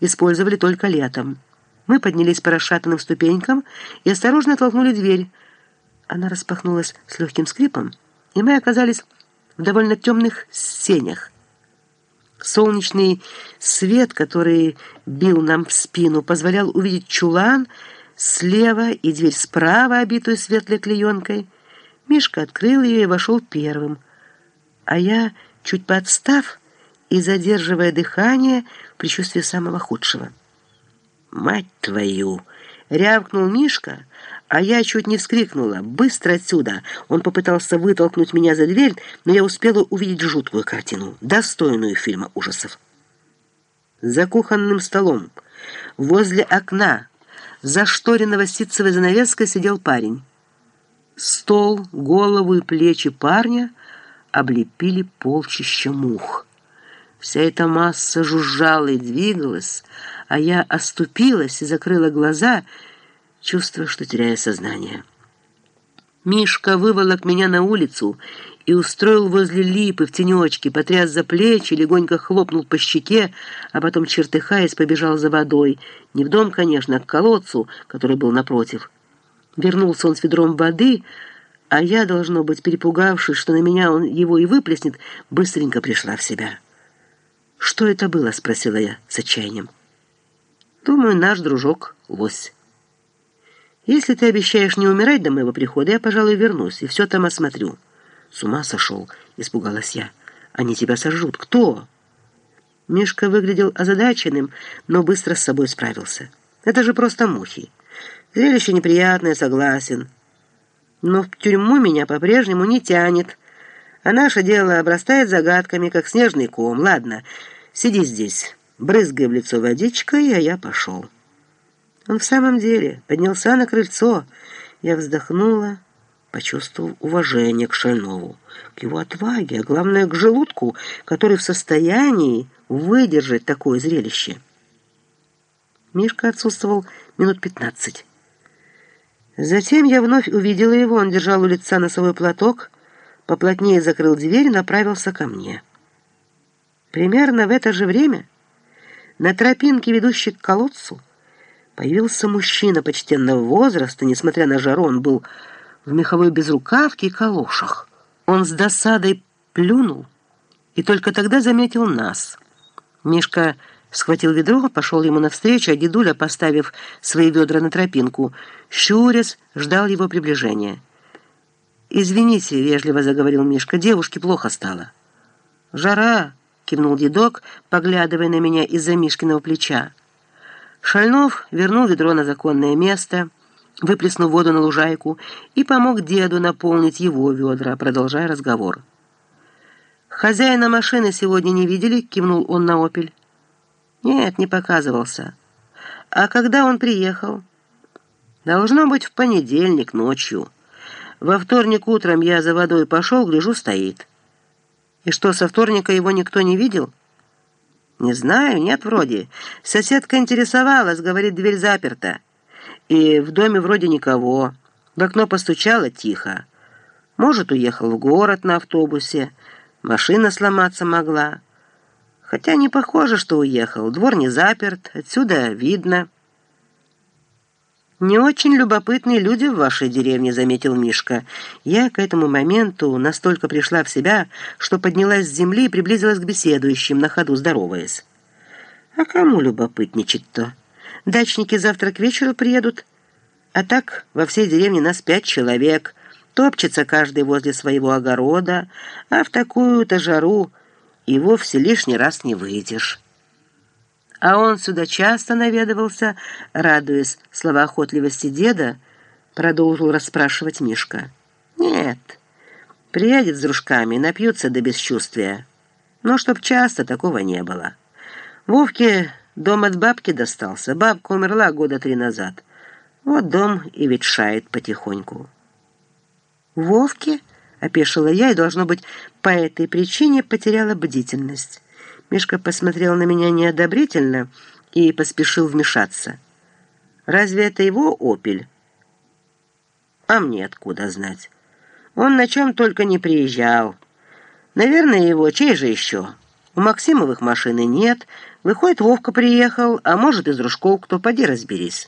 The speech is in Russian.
использовали только летом. Мы поднялись по расшатанным ступенькам и осторожно толкнули дверь. Она распахнулась с легким скрипом, и мы оказались в довольно темных сенях. Солнечный свет, который бил нам в спину, позволял увидеть чулан слева и дверь справа, обитую светлой клеенкой. Мишка открыл ее и вошел первым, а я, чуть подстав и задерживая дыхание, в предчувствии самого худшего. «Мать твою!» — рявкнул Мишка, а я чуть не вскрикнула. «Быстро отсюда!» Он попытался вытолкнуть меня за дверь, но я успела увидеть жуткую картину, достойную фильма ужасов. За кухонным столом, возле окна, зашторенного ситцевой занавеской сидел парень. Стол, голову и плечи парня облепили полчища мух. Вся эта масса жужжала и двигалась, а я оступилась и закрыла глаза, чувствуя, что теряю сознание. Мишка выволок меня на улицу и устроил возле липы в тенечке, потряс за плечи, легонько хлопнул по щеке, а потом, чертыхаясь, побежал за водой. Не в дом, конечно, а к колодцу, который был напротив. Вернулся он с ведром воды, а я, должно быть, перепугавшись, что на меня он его и выплеснет, быстренько пришла в себя. «Что это было?» — спросила я с отчаянием. «Думаю, наш дружок — лось. Если ты обещаешь не умирать до моего прихода, я, пожалуй, вернусь и все там осмотрю». «С ума сошел!» — испугалась я. «Они тебя сожрут. Кто?» Мишка выглядел озадаченным, но быстро с собой справился. «Это же просто мухи. Зрелище неприятное, согласен. Но в тюрьму меня по-прежнему не тянет, а наше дело обрастает загадками, как снежный ком. Ладно, сиди здесь» брызгая в лицо водичкой, а я пошел. Он в самом деле поднялся на крыльцо. Я вздохнула, почувствовав уважение к Шальнову, к его отваге, а главное, к желудку, который в состоянии выдержать такое зрелище. Мишка отсутствовал минут пятнадцать. Затем я вновь увидела его, он держал у лица носовой платок, поплотнее закрыл дверь и направился ко мне. Примерно в это же время... На тропинке, ведущей к колодцу, появился мужчина почтенного возраста. Несмотря на жару, он был в меховой безрукавке и калошах. Он с досадой плюнул и только тогда заметил нас. Мишка схватил ведро, пошел ему навстречу, а дедуля, поставив свои ведра на тропинку, щурясь, ждал его приближения. «Извините», — вежливо заговорил Мишка, — «девушке плохо стало». «Жара», кивнул дедок, поглядывая на меня из-за Мишкиного плеча. Шальнов вернул ведро на законное место, выплеснул воду на лужайку и помог деду наполнить его ведра, продолжая разговор. «Хозяина машины сегодня не видели?» — кивнул он на «Опель». «Нет, не показывался. А когда он приехал?» «Должно быть, в понедельник ночью. Во вторник утром я за водой пошел, гляжу, стоит». И что, со вторника его никто не видел? Не знаю, нет вроде. Соседка интересовалась, говорит, дверь заперта. И в доме вроде никого. В окно постучала тихо. Может, уехал в город на автобусе. Машина сломаться могла. Хотя не похоже, что уехал. Двор не заперт, отсюда видно. «Не очень любопытные люди в вашей деревне», — заметил Мишка. Я к этому моменту настолько пришла в себя, что поднялась с земли и приблизилась к беседующим, на ходу здороваясь. «А кому любопытничать-то? Дачники завтра к вечеру приедут. А так во всей деревне нас пять человек. Топчется каждый возле своего огорода, а в такую-то жару и вовсе лишний раз не выйдешь». А он сюда часто наведывался, радуясь словоохотливости деда, продолжил расспрашивать Мишка. «Нет, приедет с дружками, напьются до бесчувствия. Но чтоб часто такого не было. Вовке дом от бабки достался. Бабка умерла года три назад. Вот дом и ветшает потихоньку». «Вовке?» — опешила я и, должно быть, по этой причине потеряла бдительность. Мишка посмотрел на меня неодобрительно и поспешил вмешаться. «Разве это его «Опель»?» «А мне откуда знать? Он на чем только не приезжал. Наверное, его, чей же еще? У Максимовых машины нет, Выходит, Вовка приехал, а может, из дружков кто, поди разберись.